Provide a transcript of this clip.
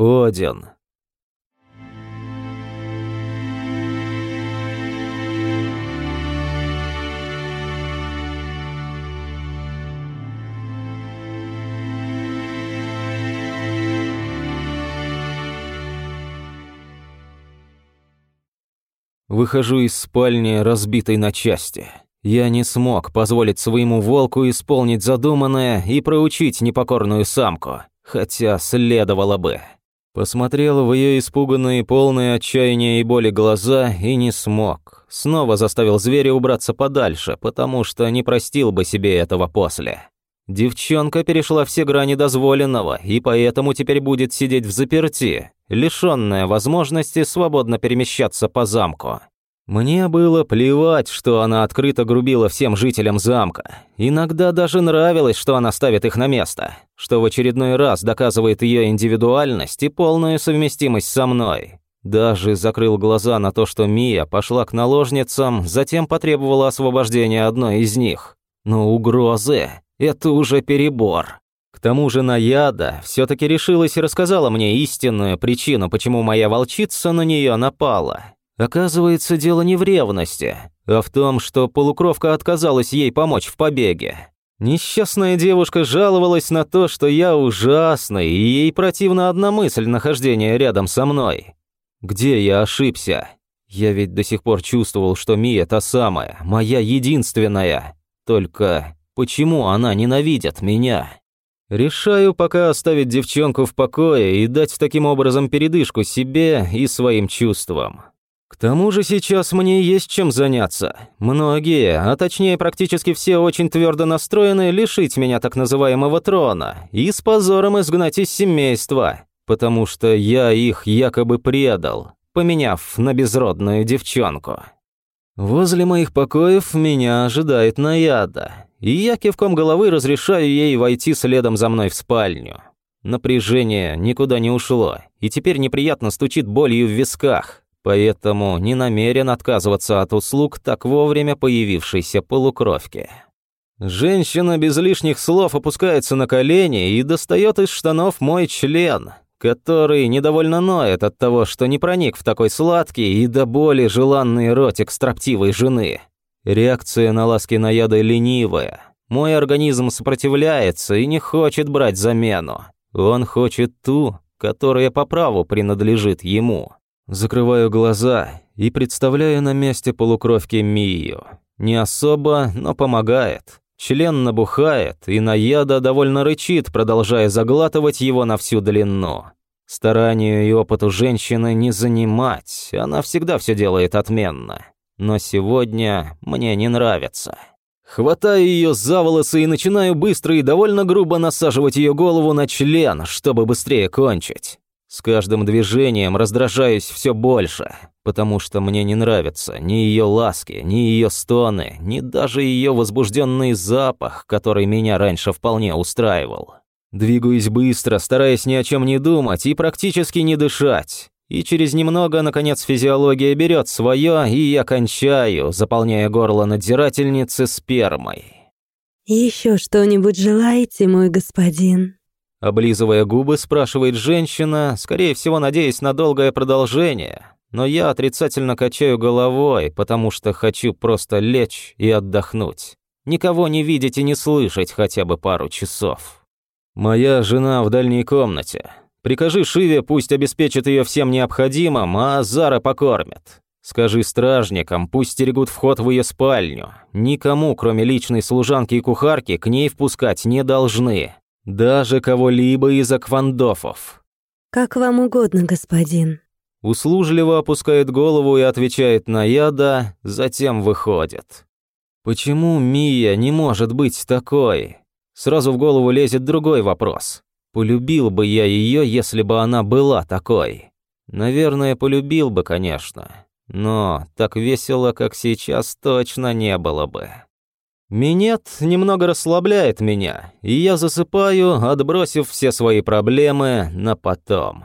Один. Выхожу из спальни, разбитой на части. Я не смог позволить своему волку исполнить задуманное и проучить непокорную самку, хотя следовало бы. Посмотрел в ее испуганные, полные отчаяния и боли глаза и не смог. Снова заставил зверя убраться подальше, потому что не простил бы себе этого после. Девчонка перешла все грани дозволенного и поэтому теперь будет сидеть в заперти, лишённая возможности свободно перемещаться по замку. Мне было плевать, что она открыто грубила всем жителям замка. Иногда даже нравилось, что она ставит их на место, что в очередной раз доказывает ее индивидуальность и полную совместимость со мной. Даже закрыл глаза на то, что Мия пошла к наложницам, затем потребовала освобождения одной из них. Но угрозы — это уже перебор. К тому же Наяда все-таки решилась и рассказала мне истинную причину, почему моя волчица на нее напала. Оказывается, дело не в ревности, а в том, что полукровка отказалась ей помочь в побеге. Несчастная девушка жаловалась на то, что я ужасный, и ей противна одна мысль нахождения рядом со мной. Где я ошибся? Я ведь до сих пор чувствовал, что Мия та самая, моя единственная. Только почему она ненавидит меня? Решаю пока оставить девчонку в покое и дать таким образом передышку себе и своим чувствам. К тому же сейчас мне есть чем заняться. Многие, а точнее практически все очень твердо настроены лишить меня так называемого трона и с позором изгнать из семейства, потому что я их якобы предал, поменяв на безродную девчонку. Возле моих покоев меня ожидает наяда, и я кивком головы разрешаю ей войти следом за мной в спальню. Напряжение никуда не ушло, и теперь неприятно стучит болью в висках, поэтому не намерен отказываться от услуг так вовремя появившейся полукровки. Женщина без лишних слов опускается на колени и достает из штанов мой член, который недовольно ноет от того, что не проник в такой сладкий и до боли желанный ротик строптивой жены. Реакция на ласки наяда ленивая. Мой организм сопротивляется и не хочет брать замену. Он хочет ту, которая по праву принадлежит ему. Закрываю глаза и представляю на месте полукровки Мию. Не особо, но помогает. Член набухает, и Наяда довольно рычит, продолжая заглатывать его на всю длину. Старанию и опыту женщины не занимать, она всегда все делает отменно. Но сегодня мне не нравится. Хватаю ее за волосы и начинаю быстро и довольно грубо насаживать ее голову на член, чтобы быстрее кончить. С каждым движением раздражаюсь все больше, потому что мне не нравятся ни ее ласки, ни ее стоны, ни даже ее возбужденный запах, который меня раньше вполне устраивал. Двигаюсь быстро, стараясь ни о чем не думать и практически не дышать. И через немного, наконец, физиология берет свое, и я кончаю, заполняя горло надзирательницы спермой. «Еще что-нибудь желаете, мой господин?» Облизывая губы, спрашивает женщина, скорее всего, надеясь на долгое продолжение. Но я отрицательно качаю головой, потому что хочу просто лечь и отдохнуть. Никого не видеть и не слышать хотя бы пару часов. Моя жена в дальней комнате. Прикажи Шиве, пусть обеспечит ее всем необходимым, а Зара покормит. Скажи стражникам, пусть стерегут вход в ее спальню. Никому, кроме личной служанки и кухарки, к ней впускать не должны. Даже кого-либо из аквандофов. «Как вам угодно, господин». Услужливо опускает голову и отвечает на «я затем выходит. Почему Мия не может быть такой? Сразу в голову лезет другой вопрос. Полюбил бы я ее, если бы она была такой? Наверное, полюбил бы, конечно. Но так весело, как сейчас, точно не было бы. Минет немного расслабляет меня, и я засыпаю, отбросив все свои проблемы на потом.